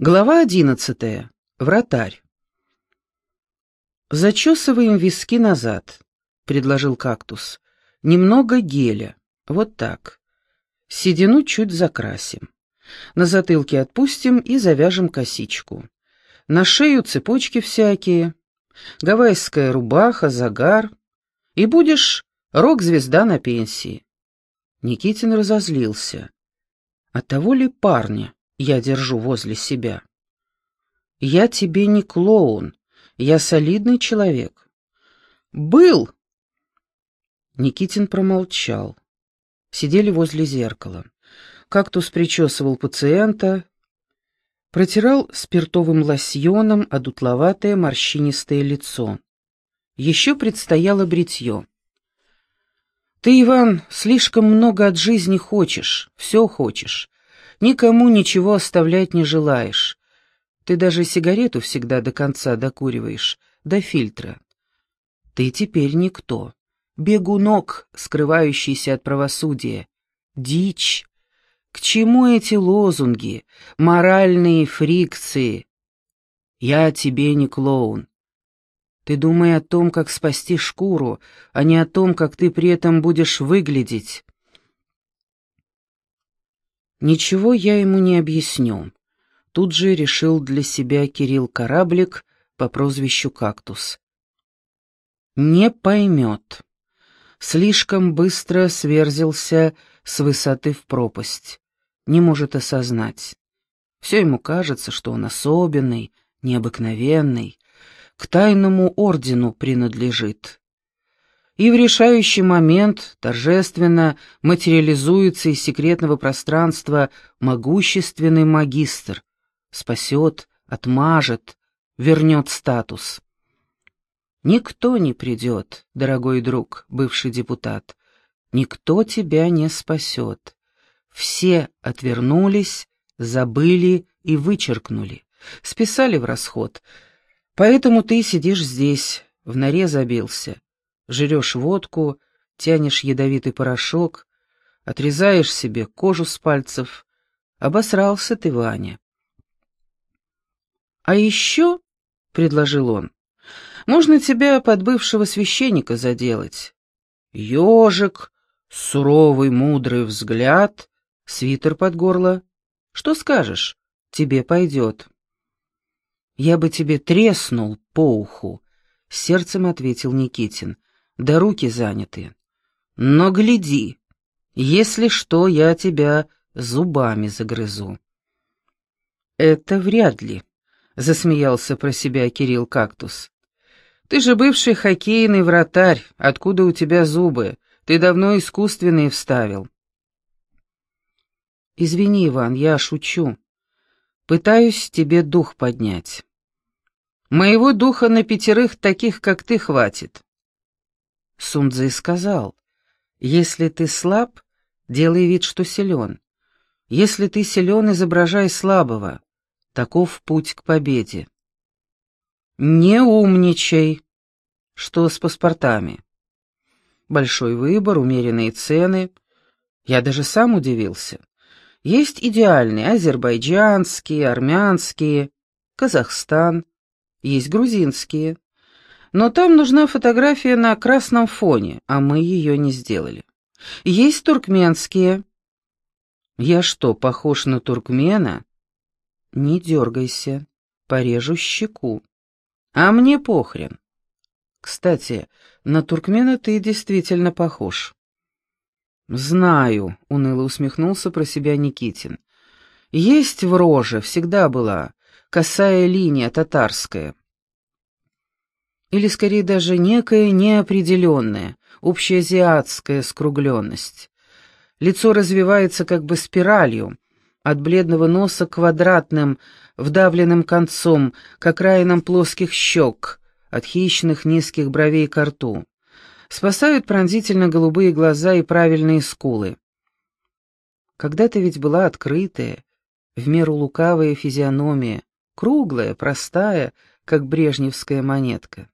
Глава одиннадцатая. Вратарь. «Зачесываем виски назад», — предложил кактус. «Немного геля. Вот так. Седину чуть закрасим. На затылке отпустим и завяжем косичку. На шею цепочки всякие. Гавайская рубаха, загар. И будешь рок-звезда на пенсии». Никитин разозлился. От того ли парня я держу возле себя. Я тебе не клоун, я солидный человек. Был. Никитин промолчал. Сидели возле зеркала. Кактус причесывал пациента, протирал спиртовым лосьоном одутловатое морщинистое лицо. Еще предстояло бритье. «Ты, Иван, слишком много от жизни хочешь, все хочешь. Никому ничего оставлять не желаешь. Ты даже сигарету всегда до конца докуриваешь, до фильтра. Ты теперь никто. Бегунок, скрывающийся от правосудия. Дичь. К чему эти лозунги, моральные фрикции? Я тебе не клоун. Ты думай о том, как спасти шкуру, а не о том, как ты при этом будешь выглядеть. Ничего я ему не объясню. Тут же решил для себя Кирилл Кораблик по прозвищу «Кактус». Не поймет. Слишком быстро сверзился с высоты в пропасть. Не может осознать. Все ему кажется, что он особенный, необыкновенный, к тайному ордену принадлежит и в решающий момент торжественно материализуется из секретного пространства могущественный магистр, спасет, отмажет, вернет статус. Никто не придет, дорогой друг, бывший депутат, никто тебя не спасет. Все отвернулись, забыли и вычеркнули, списали в расход. Поэтому ты сидишь здесь, в норе забился, жрешь водку, тянешь ядовитый порошок, отрезаешь себе кожу с пальцев. Обосрался ты, Ваня. «А еще, — предложил он, — можно тебя под бывшего священника заделать. Ежик, суровый мудрый взгляд, свитер под горло. Что скажешь? Тебе пойдет». «Я бы тебе треснул по уху», — сердцем ответил Никитин да руки заняты. Но гляди, если что, я тебя зубами загрызу». «Это вряд ли», — засмеялся про себя Кирилл Кактус. «Ты же бывший хоккейный вратарь, откуда у тебя зубы? Ты давно искусственные вставил». «Извини, Иван, я шучу. Пытаюсь тебе дух поднять». «Моего духа на пятерых таких, как ты, хватит. Сунцзы сказал, «Если ты слаб, делай вид, что силен. Если ты силен, изображай слабого. Таков путь к победе». «Не умничай!» «Что с паспортами?» «Большой выбор, умеренные цены. Я даже сам удивился. Есть идеальные азербайджанские, армянские, Казахстан, есть грузинские. Но там нужна фотография на красном фоне, а мы ее не сделали. Есть туркменские. Я что, похож на туркмена? Не дергайся, порежу щеку. А мне похрен. Кстати, на туркмена ты действительно похож. «Знаю», — уныло усмехнулся про себя Никитин. «Есть в роже, всегда была, косая линия татарская или скорее даже некая неопределенная, общеазиатская скругленность. Лицо развивается как бы спиралью, от бледного носа квадратным, вдавленным концом, к окраинам плоских щек, от хищных низких бровей к рту. Спасают пронзительно голубые глаза и правильные скулы. Когда-то ведь была открытая, в меру лукавая физиономия, круглая, простая, как брежневская монетка.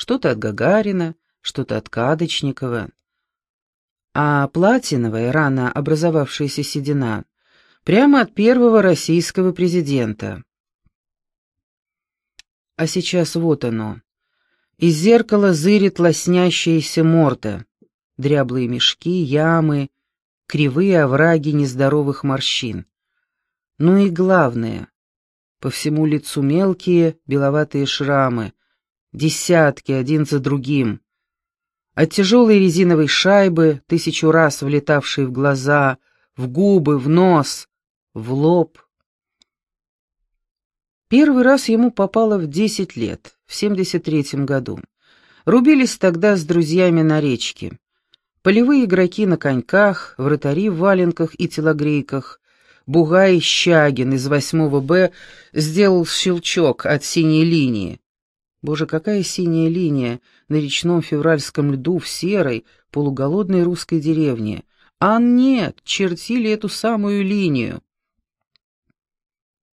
Что-то от Гагарина, что-то от Кадочникова. А платиновая, рано образовавшаяся седина, прямо от первого российского президента. А сейчас вот оно. Из зеркала зырит лоснящаяся морда. Дряблые мешки, ямы, кривые овраги нездоровых морщин. Ну и главное, по всему лицу мелкие беловатые шрамы, десятки один за другим. От тяжелой резиновой шайбы, тысячу раз влетавшей в глаза, в губы, в нос, в лоб. Первый раз ему попало в десять лет, в семьдесят третьем году. Рубились тогда с друзьями на речке. Полевые игроки на коньках, вратари в валенках и телогрейках, Бугай Щагин из 8 Б сделал щелчок от синей линии. Боже, какая синяя линия на речном февральском льду в серой, полуголодной русской деревне. А нет, чертили эту самую линию.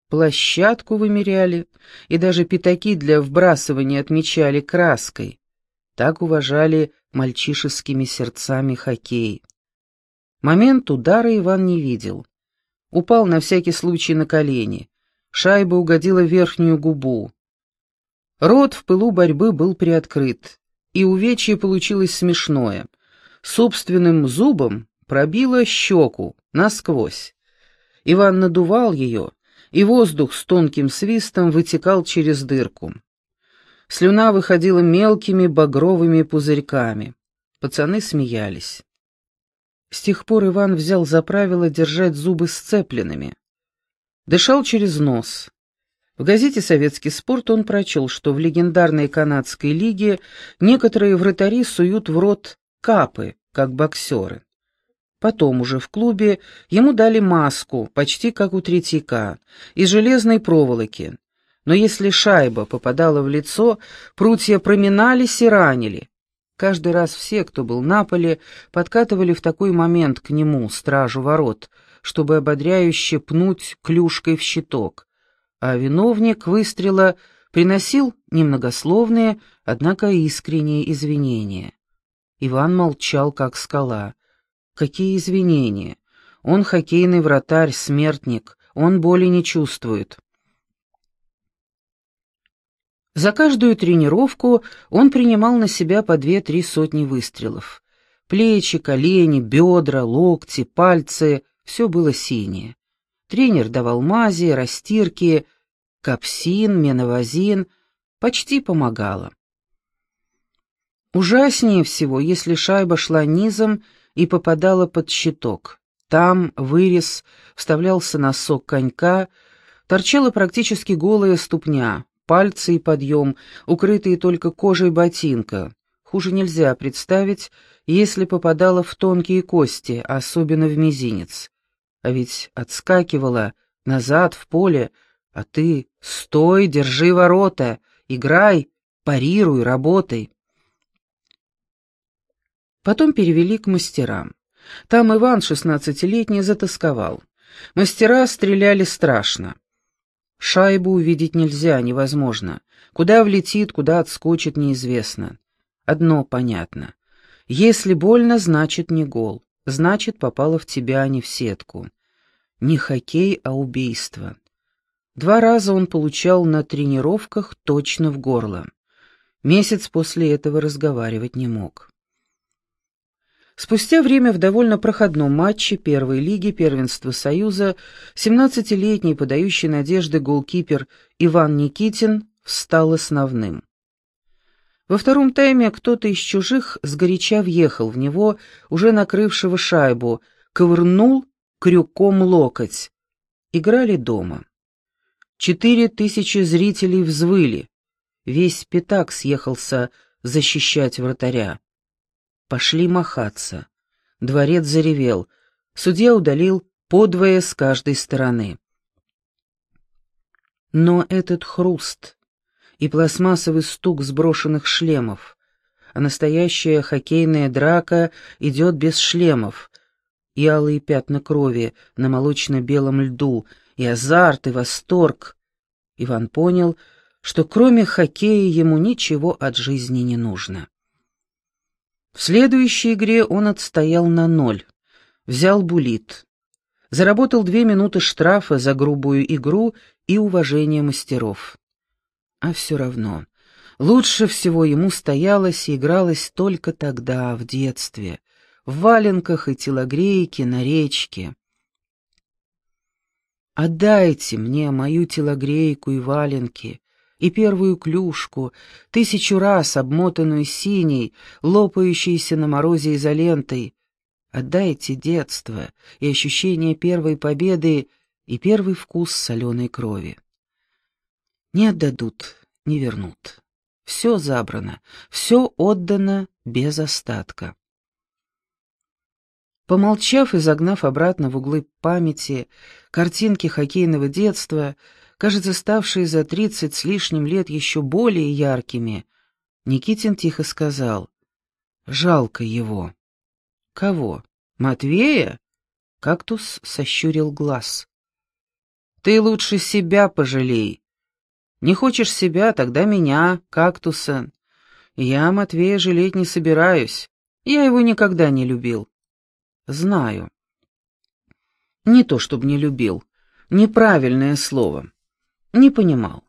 Площадку вымеряли, и даже пятаки для вбрасывания отмечали краской. Так уважали мальчишескими сердцами хоккей. Момент удара Иван не видел. Упал на всякий случай на колени. Шайба угодила в верхнюю губу. Рот в пылу борьбы был приоткрыт, и увечье получилось смешное. Собственным зубом пробило щеку насквозь. Иван надувал ее, и воздух с тонким свистом вытекал через дырку. Слюна выходила мелкими багровыми пузырьками. Пацаны смеялись. С тех пор Иван взял за правило держать зубы сцепленными. Дышал через нос. В газете «Советский спорт» он прочел, что в легендарной канадской лиге некоторые вратари суют в рот капы, как боксеры. Потом уже в клубе ему дали маску, почти как у Третьяка, из железной проволоки. Но если шайба попадала в лицо, прутья проминались и ранили. Каждый раз все, кто был на поле, подкатывали в такой момент к нему, стражу ворот, чтобы ободряюще пнуть клюшкой в щиток. А виновник выстрела приносил немногословные, однако искренние извинения. Иван молчал, как скала. Какие извинения? Он хоккейный вратарь, смертник, он боли не чувствует. За каждую тренировку он принимал на себя по две-три сотни выстрелов. Плечи, колени, бедра, локти, пальцы — все было синее. Тренер давал мази, растирки, капсин, меновазин, почти помогало. Ужаснее всего, если шайба шла низом и попадала под щиток. Там вырез, вставлялся носок конька, торчала практически голая ступня, пальцы и подъем, укрытые только кожей ботинка. Хуже нельзя представить, если попадала в тонкие кости, особенно в мизинец. А ведь отскакивала назад в поле, а ты стой, держи ворота, играй, парируй, работай. Потом перевели к мастерам. Там Иван, шестнадцатилетний, затасковал. Мастера стреляли страшно. Шайбу увидеть нельзя, невозможно. Куда влетит, куда отскочит, неизвестно. Одно понятно. Если больно, значит не гол. Значит, попало в тебя, а не в сетку. Не хоккей, а убийство. Два раза он получал на тренировках точно в горло. Месяц после этого разговаривать не мог. Спустя время в довольно проходном матче первой лиги первенства Союза 17-летний подающий надежды голкипер Иван Никитин стал основным. Во втором тайме кто-то из чужих сгоряча въехал в него, уже накрывшего шайбу, ковырнул крюком локоть. Играли дома. Четыре тысячи зрителей взвыли. Весь пятак съехался защищать вратаря. Пошли махаться. Дворец заревел. Судья удалил подвое с каждой стороны. Но этот хруст и пластмассовый стук сброшенных шлемов, а настоящая хоккейная драка идет без шлемов, и алые пятна крови на молочно-белом льду, и азарт, и восторг. Иван понял, что кроме хоккея ему ничего от жизни не нужно. В следующей игре он отстоял на ноль, взял булит, заработал две минуты штрафа за грубую игру и уважение мастеров. А все равно, лучше всего ему стоялось и игралось только тогда, в детстве, в валенках и телогрейке на речке. Отдайте мне мою телогрейку и валенки, и первую клюшку, тысячу раз обмотанную синей, лопающейся на морозе изолентой. Отдайте детство и ощущение первой победы и первый вкус соленой крови. Не отдадут, не вернут. Все забрано, все отдано без остатка. Помолчав и загнав обратно в углы памяти картинки хоккейного детства, кажется, ставшие за тридцать с лишним лет еще более яркими, Никитин тихо сказал, «Жалко его». «Кого? Матвея?» Кактус сощурил глаз. «Ты лучше себя пожалей. Не хочешь себя, тогда меня, кактуса. Я Матвея жалеть не собираюсь. Я его никогда не любил». «Знаю». «Не то, чтобы не любил. Неправильное слово. Не понимал.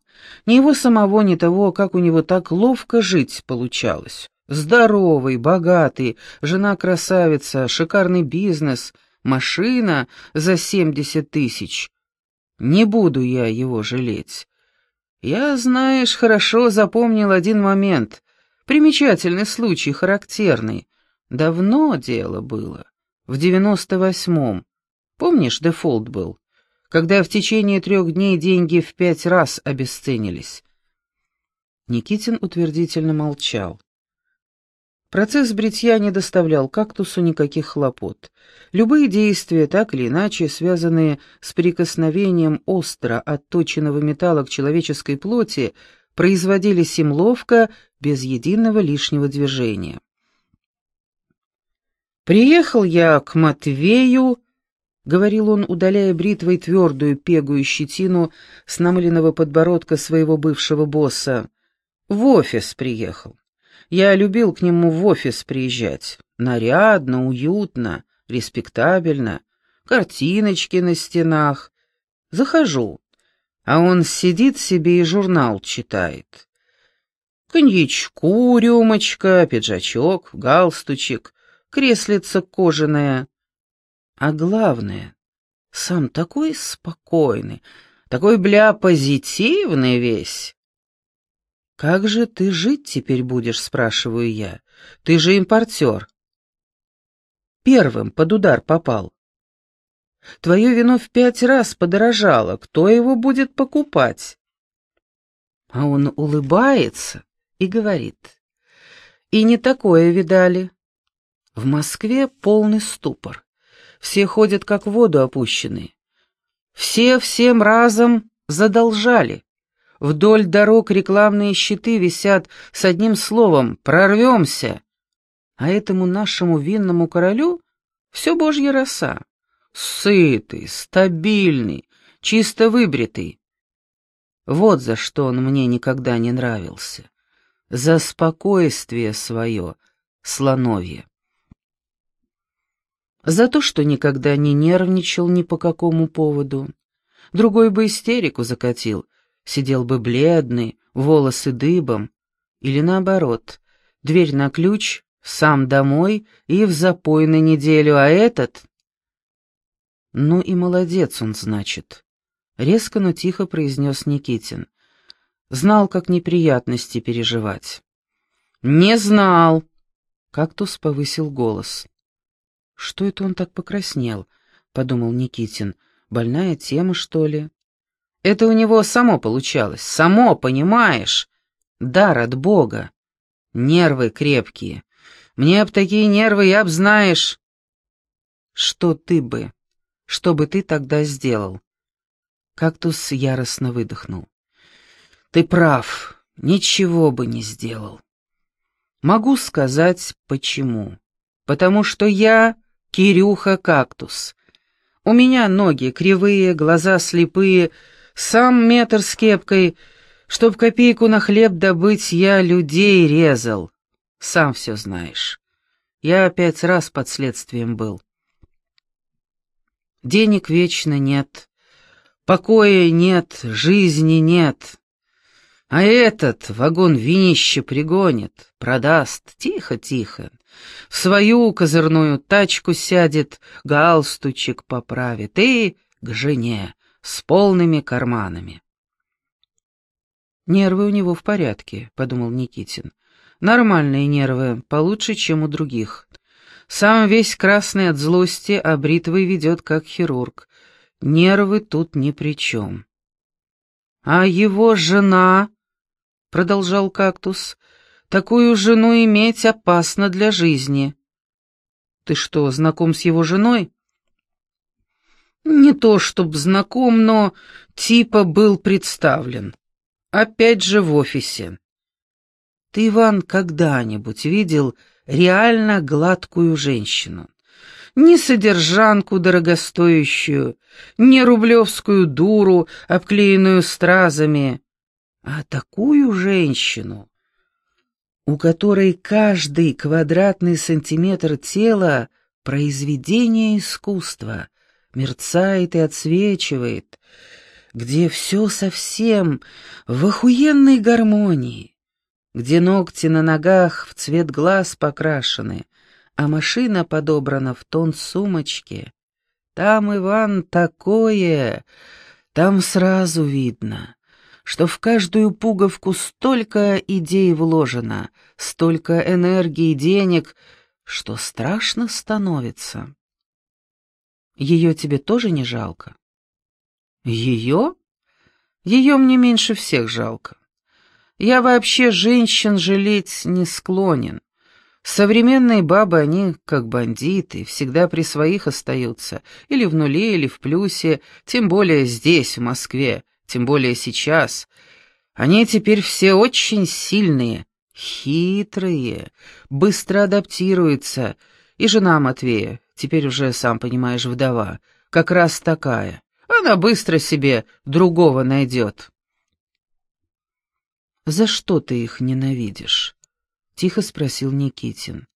Ни его самого, ни того, как у него так ловко жить получалось. Здоровый, богатый, жена красавица, шикарный бизнес, машина за семьдесят тысяч. Не буду я его жалеть. Я, знаешь, хорошо запомнил один момент. Примечательный случай, характерный. Давно дело было. В девяносто восьмом. Помнишь, дефолт был? когда в течение трех дней деньги в пять раз обесценились. Никитин утвердительно молчал. Процесс бритья не доставлял кактусу никаких хлопот. Любые действия, так или иначе связанные с прикосновением остро отточенного металла к человеческой плоти, производились им ловко, без единого лишнего движения. Приехал я к Матвею, — говорил он, удаляя бритвой твердую пегую щетину с намыленного подбородка своего бывшего босса. «В офис приехал. Я любил к нему в офис приезжать. Нарядно, уютно, респектабельно, картиночки на стенах. Захожу, а он сидит себе и журнал читает. Коньячку, рюмочка, пиджачок, галстучек, креслица кожаная». А главное, сам такой спокойный, такой, бля, позитивный весь. «Как же ты жить теперь будешь?» — спрашиваю я. «Ты же импортер». Первым под удар попал. Твое вино в пять раз подорожало. Кто его будет покупать? А он улыбается и говорит. И не такое видали. В Москве полный ступор. Все ходят как в воду опущенные. Все всем разом задолжали. Вдоль дорог рекламные щиты висят с одним словом «Прорвемся». А этому нашему винному королю все божья роса. Сытый, стабильный, чисто выбритый. Вот за что он мне никогда не нравился. За спокойствие свое, слоновье. За то, что никогда не нервничал ни по какому поводу. Другой бы истерику закатил, сидел бы бледный, волосы дыбом. Или наоборот, дверь на ключ, сам домой и в запой на неделю, а этот... Ну и молодец он, значит. Резко, но тихо произнес Никитин. Знал, как неприятности переживать. «Не знал!» Кактус повысил голос. «Что это он так покраснел?» — подумал Никитин. «Больная тема, что ли?» «Это у него само получалось, само, понимаешь? Дар от Бога. Нервы крепкие. Мне б такие нервы, я б знаешь...» «Что ты бы? Что бы ты тогда сделал?» Кактус яростно выдохнул. «Ты прав, ничего бы не сделал. Могу сказать, почему. Потому что я Кирюха-кактус. У меня ноги кривые, глаза слепые, сам метр с кепкой. Чтоб копейку на хлеб добыть, я людей резал. Сам все знаешь. Я пять раз под следствием был. Денег вечно нет, покоя нет, жизни нет. А этот вагон винище пригонит, продаст, тихо-тихо. В свою козырную тачку сядет, галстучек поправит и к жене с полными карманами. «Нервы у него в порядке», — подумал Никитин. «Нормальные нервы, получше, чем у других. Сам весь красный от злости, а бритвой ведет как хирург. Нервы тут ни при чем». «А его жена...» — продолжал кактус. «Такую жену иметь опасно для жизни». «Ты что, знаком с его женой?» «Не то чтоб знаком, но типа был представлен. Опять же в офисе». «Ты, Иван, когда-нибудь видел реально гладкую женщину?» ни содержанку дорогостоящую, ни рублевскую дуру, обклеенную стразами, а такую женщину, у которой каждый квадратный сантиметр тела — произведение искусства, мерцает и отсвечивает, где все совсем в охуенной гармонии, где ногти на ногах в цвет глаз покрашены, а машина подобрана в тон сумочки. Там, Иван, такое, там сразу видно что в каждую пуговку столько идей вложено, столько энергии и денег, что страшно становится. Ее тебе тоже не жалко? Ее? Ее мне меньше всех жалко. Я вообще женщин жалеть не склонен. Современные бабы, они как бандиты, всегда при своих остаются, или в нуле, или в плюсе, тем более здесь, в Москве, тем более сейчас. Они теперь все очень сильные, хитрые, быстро адаптируются. И жена Матвея, теперь уже, сам понимаешь, вдова, как раз такая. Она быстро себе другого найдет. «За что ты их ненавидишь?» — тихо спросил Никитин.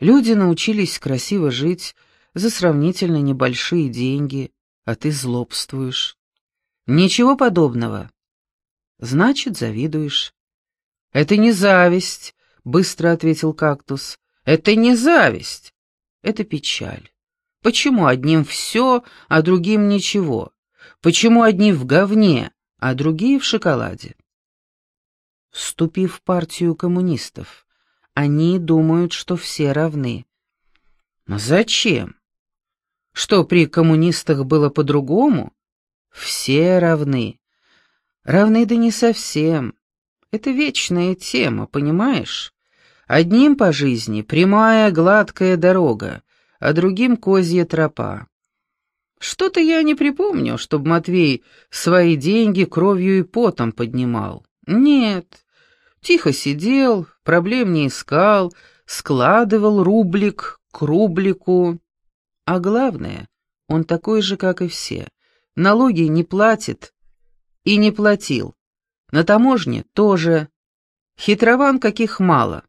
«Люди научились красиво жить за сравнительно небольшие деньги, а ты злобствуешь. Ничего подобного. Значит, завидуешь. Это не зависть, быстро ответил кактус. Это не зависть. Это печаль. Почему одним все, а другим ничего? Почему одни в говне, а другие в шоколаде? Вступив в партию коммунистов, они думают, что все равны. Но зачем? Что при коммунистах было по-другому? Все равны. Равны да не совсем. Это вечная тема, понимаешь? Одним по жизни прямая гладкая дорога, а другим козья тропа. Что-то я не припомню, чтобы Матвей свои деньги кровью и потом поднимал. Нет, тихо сидел, проблем не искал, складывал рублик к рублику. А главное, он такой же, как и все. Налоги не платит и не платил. На таможне тоже. Хитрован каких мало.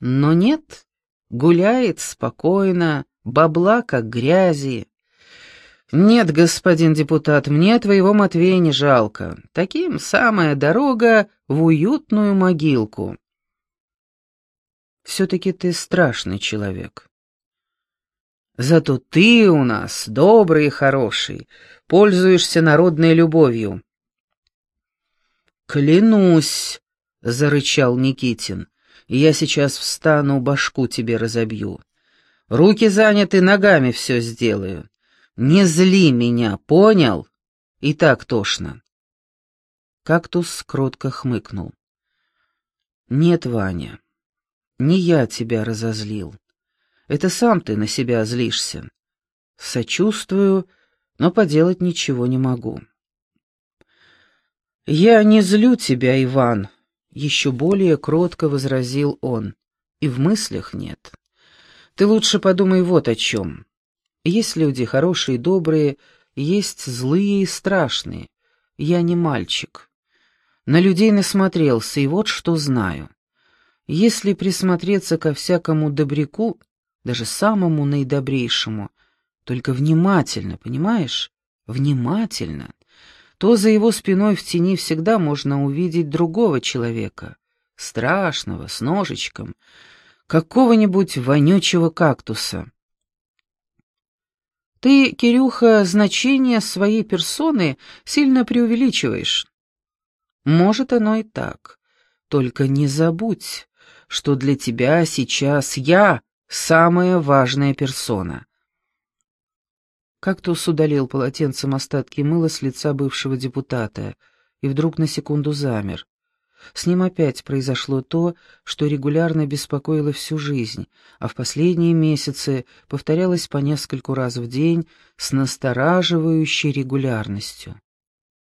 Но нет, гуляет спокойно, бабла как грязи. Нет, господин депутат, мне твоего Матвея не жалко. Таким самая дорога в уютную могилку. Все-таки ты страшный человек. Зато ты у нас добрый и хороший, пользуешься народной любовью». «Клянусь», — зарычал Никитин, — «я сейчас встану, башку тебе разобью. Руки заняты, ногами все сделаю. Не зли меня, понял? И так тошно». Кактус кротко хмыкнул. «Нет, Ваня, не я тебя разозлил. Это сам ты на себя злишься. Сочувствую, но поделать ничего не могу. «Я не злю тебя, Иван», — еще более кротко возразил он. «И в мыслях нет. Ты лучше подумай вот о чем. Есть люди хорошие и добрые, есть злые и страшные. Я не мальчик. На людей насмотрелся, и вот что знаю. Если присмотреться ко всякому добряку, даже самому наидобрейшему, только внимательно, понимаешь? Внимательно, то за его спиной в тени всегда можно увидеть другого человека, страшного, с ножичком, какого-нибудь вонючего кактуса. Ты, Кирюха, значение своей персоны сильно преувеличиваешь. Может, оно и так. Только не забудь, что для тебя сейчас я самая важная персона. Кактус удалил полотенцем остатки мыла с лица бывшего депутата и вдруг на секунду замер. С ним опять произошло то, что регулярно беспокоило всю жизнь, а в последние месяцы повторялось по нескольку раз в день с настораживающей регулярностью.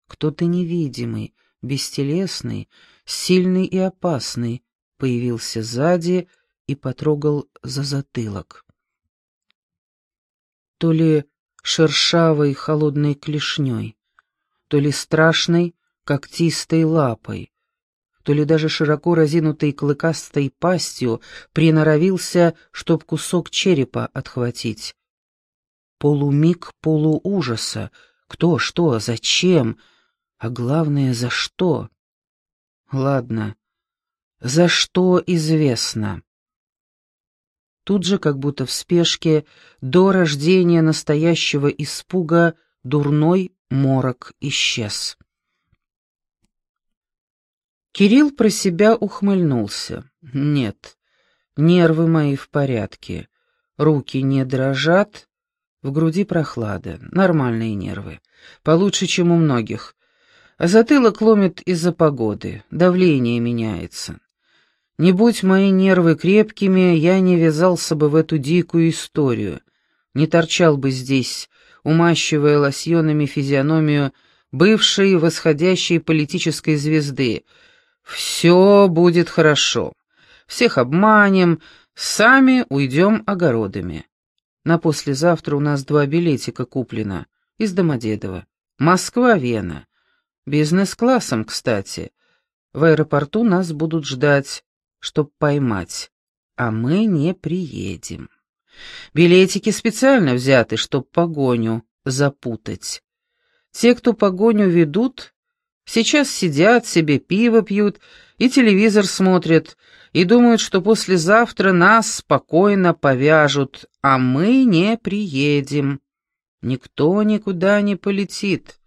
Кто-то невидимый, бестелесный, сильный и опасный появился сзади и потрогал за затылок. То ли шершавой холодной клешней, то ли страшной когтистой лапой, то ли даже широко разинутой клыкастой пастью приноровился, чтоб кусок черепа отхватить. Полумиг полуужаса. Кто, что, зачем? А главное, за что? Ладно, за что известно. Тут же, как будто в спешке, до рождения настоящего испуга, дурной морок исчез. Кирилл про себя ухмыльнулся. «Нет, нервы мои в порядке, руки не дрожат, в груди прохлада, нормальные нервы, получше, чем у многих. А затылок ломит из-за погоды, давление меняется. Не будь мои нервы крепкими, я не ввязался бы в эту дикую историю, не торчал бы здесь, умащивая лосьонами физиономию бывшей восходящей политической звезды. Все будет хорошо. Всех обманем, сами уйдем огородами. На послезавтра у нас два билетика куплено из Домодедово. Москва-Вена. Бизнес-классом, кстати. В аэропорту нас будут ждать чтоб поймать, а мы не приедем. Билетики специально взяты, чтоб погоню запутать. Те, кто погоню ведут, сейчас сидят себе пиво пьют и телевизор смотрят, и думают, что послезавтра нас спокойно повяжут, а мы не приедем. Никто никуда не полетит.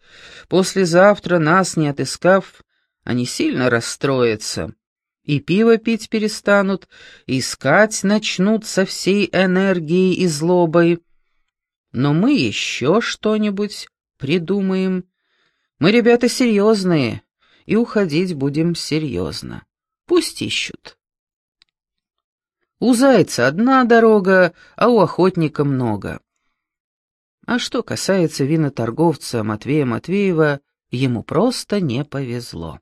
Послезавтра нас не отыскав, они сильно расстроятся и пиво пить перестанут, и искать начнут со всей энергией и злобой. Но мы еще что-нибудь придумаем. Мы ребята серьезные, и уходить будем серьезно. Пусть ищут. У зайца одна дорога, а у охотника много. А что касается виноторговца Матвея Матвеева, ему просто не повезло.